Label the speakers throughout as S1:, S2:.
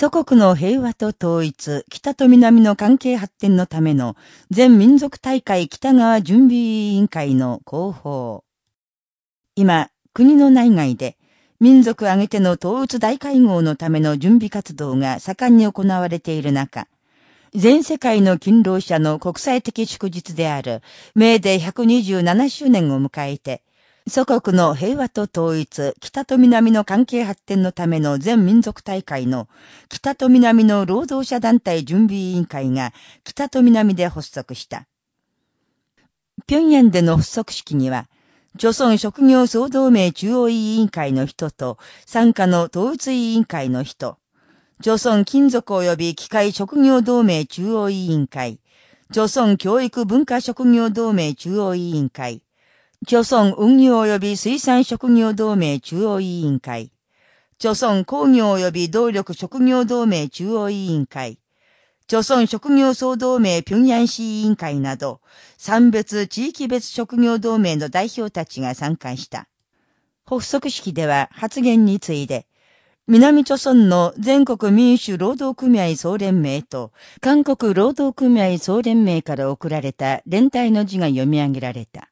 S1: 祖国の平和と統一、北と南の関係発展のための全民族大会北側準備委員会の広報。今、国の内外で民族挙げての統一大会合のための準備活動が盛んに行われている中、全世界の勤労者の国際的祝日である、明デ127周年を迎えて、祖国の平和と統一、北と南の関係発展のための全民族大会の北と南の労働者団体準備委員会が北と南で発足した。平壌での発足式には、朝鮮職業総同盟中央委員会の人と、参加の統一委員会の人、朝鮮金属及び機械職業同盟中央委員会、朝鮮教育文化職業同盟中央委員会、朝鮮運輸及び水産職業同盟中央委員会、朝鮮工業及び動力職業同盟中央委員会、朝鮮職業総同盟平壌市委員会など、三別地域別職業同盟の代表たちが参加した。発足式では発言について、南朝村の全国民主労働組合総連盟と、韓国労働組合総連盟から送られた連帯の字が読み上げられた。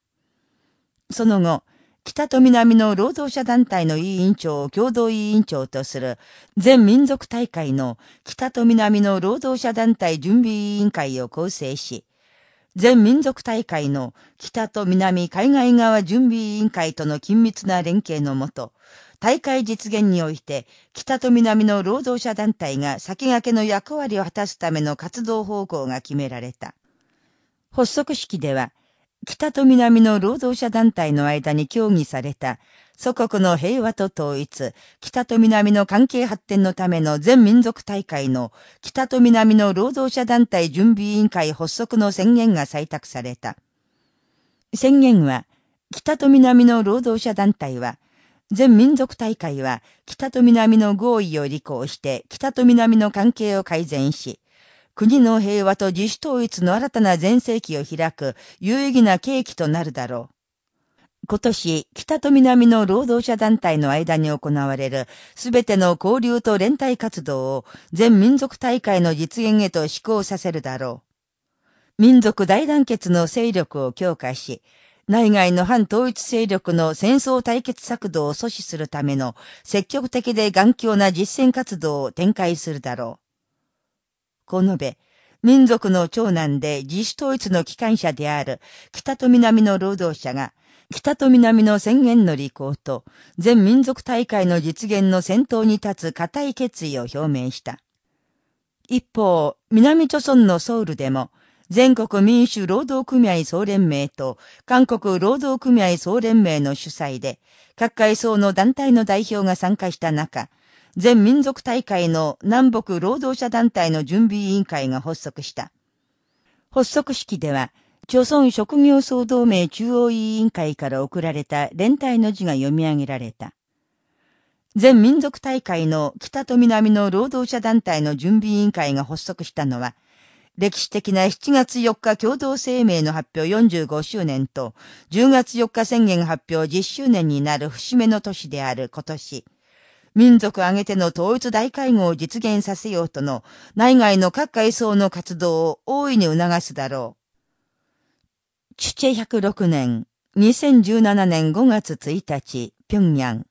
S1: その後、北と南の労働者団体の委員長を共同委員長とする全民族大会の北と南の労働者団体準備委員会を構成し、全民族大会の北と南海外側準備委員会との緊密な連携のもと、大会実現において、北と南の労働者団体が先駆けの役割を果たすための活動方向が決められた。発足式では、北と南の労働者団体の間に協議された、祖国の平和と統一、北と南の関係発展のための全民族大会の。北と南の労働者団体準備委員会発足の宣言が採択された。宣言は、北と南の労働者団体は、全民族大会は北と南の合意を履行して北と南の関係を改善し、国の平和と自主統一の新たな全盛期を開く有意義な契機となるだろう。今年、北と南の労働者団体の間に行われるすべての交流と連帯活動を全民族大会の実現へと施行させるだろう。民族大団結の勢力を強化し、内外の反統一勢力の戦争対決策動を阻止するための積極的で頑強な実践活動を展開するだろう。こう述べ、民族の長男で自主統一の機関者である北と南の労働者が、北と南の宣言の履行と全民族大会の実現の先頭に立つ固い決意を表明した。一方、南朝村のソウルでも、全国民主労働組合総連盟と韓国労働組合総連盟の主催で、各階層の団体の代表が参加した中、全民族大会の南北労働者団体の準備委員会が発足した。発足式では、朝鮮職業総同盟中央委員会から送られた連帯の字が読み上げられた。全民族大会の北と南の労働者団体の準備委員会が発足したのは、歴史的な7月4日共同声明の発表45周年と、10月4日宣言発表10周年になる節目の年である今年、民族挙げての統一大会合を実現させようとの内外の各階層の活動を大いに促すだろう。チュチェ106年、2017年5月1日、平壌。